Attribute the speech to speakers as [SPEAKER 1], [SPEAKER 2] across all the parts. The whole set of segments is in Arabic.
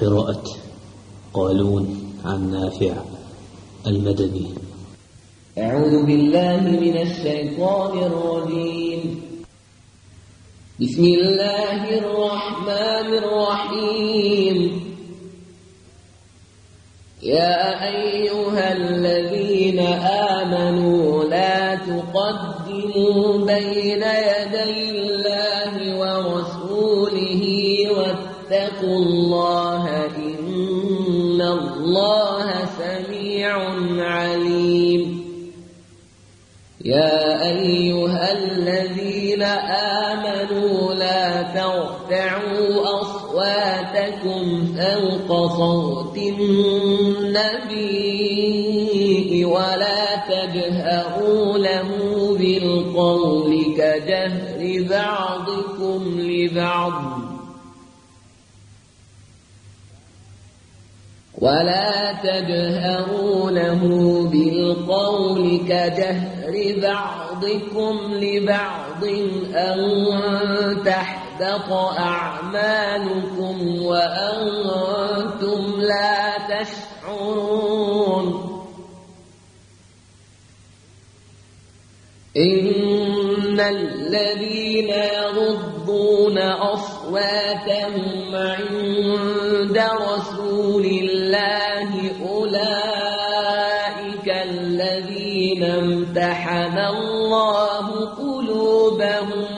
[SPEAKER 1] قراءة قالون عن نافع المدني.
[SPEAKER 2] أعوذ بالله من الشيطان الرجيم. بسم الله الرحمن الرحيم. يا أيها الذين آمنوا لا تقدموا بين يدي الله ورسوله واتقوا الله أصواتكم فوق صوت النبي ولا تجهروا له بالقول كجهر بعضكم لبعض ولا تجهروا له بالقول كجهر بعضكم لبعض أن تحبط أعمالكم وأنتم لا تشعرون. إن الذين يغضون أصواتهم عند رسول الله أولئك الذين امتحن الله قلوبهم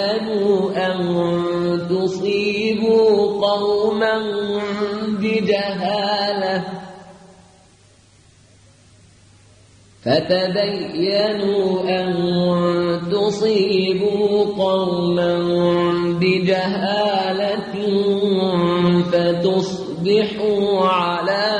[SPEAKER 2] فتبينوا أن تصيبوا قوما بجهالة. فتبينوا أن تصيبوا قوما بجهالة فتصبحوا على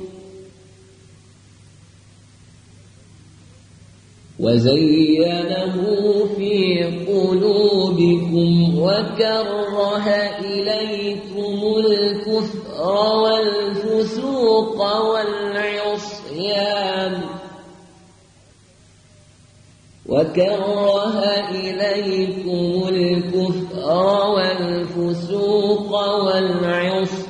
[SPEAKER 2] وزينه في قلوبكم وكره إليكم الكفر والفسوق والعصيان وكره إليكم الكفر والفسوق والعصيان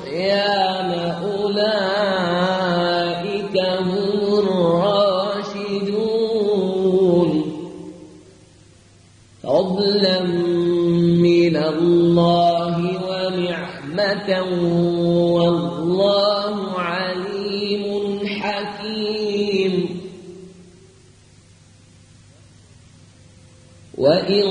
[SPEAKER 2] ونعمة والله عليم حكيم وإن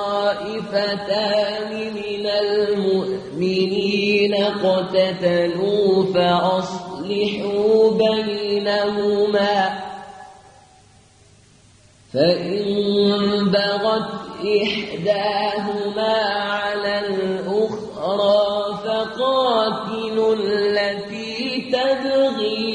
[SPEAKER 2] طائفتان من المؤمنين اقتتلوا فأصلحوا بينهما فإن بغت إحداهما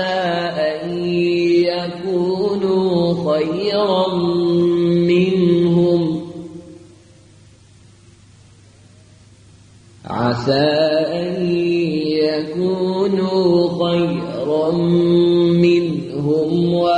[SPEAKER 2] عسى أن يكونوا خيرا منهم. عسى أن يكونوا خيرا منهم. ولا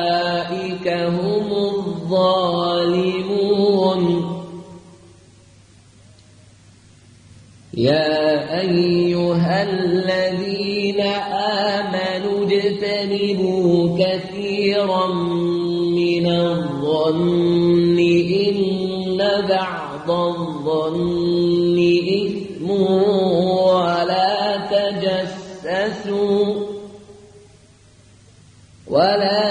[SPEAKER 2] الظالمون. يا أيها الذين آمنوا اجتنبوا كثيرا من الظن. إن بعض الظن إثم ولا تجسسوا ولا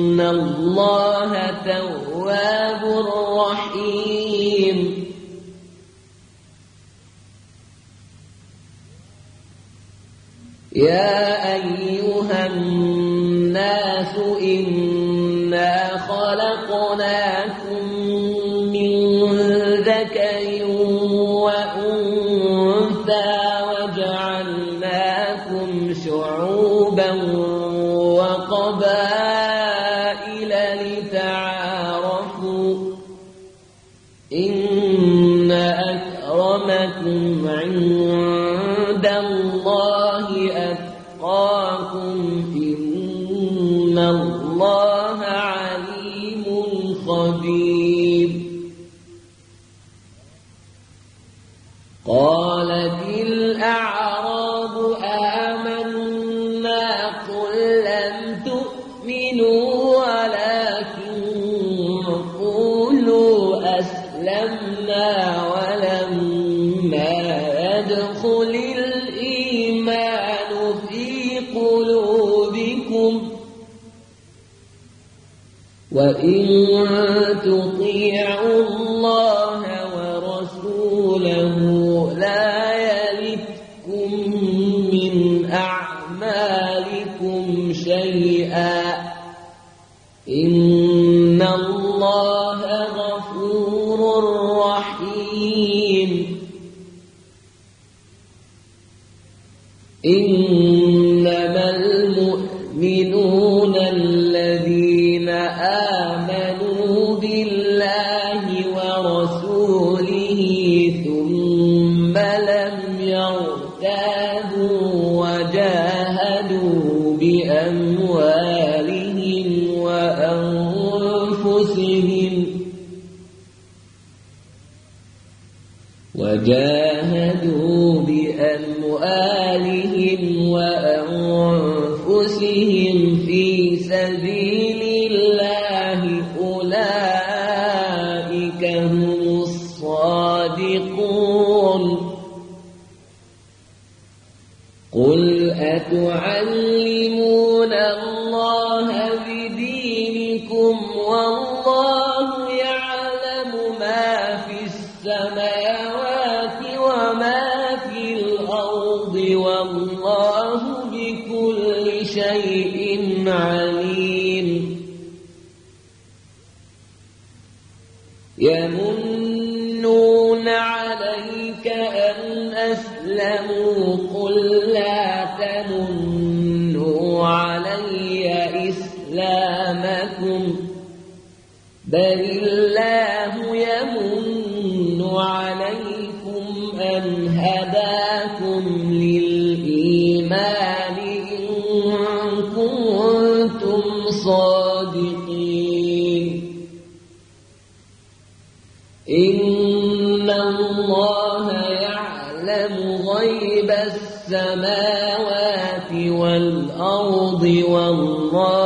[SPEAKER 2] الله تواب رحيم يا أيها الناس إنا خلقناكم من ذكر وأنثى الله وإن تطيعوا الله ورسوله لا يلتكم من أعمالكم شيئا إن ورسوله ثم لم يرتابوا وجاهدوا بأموالهم وأنفسهم. وجاهدوا بأموالهم وأنفسهم في سبيل قل لا تمنوا علي إسلامكم بل السماوات والأرض والله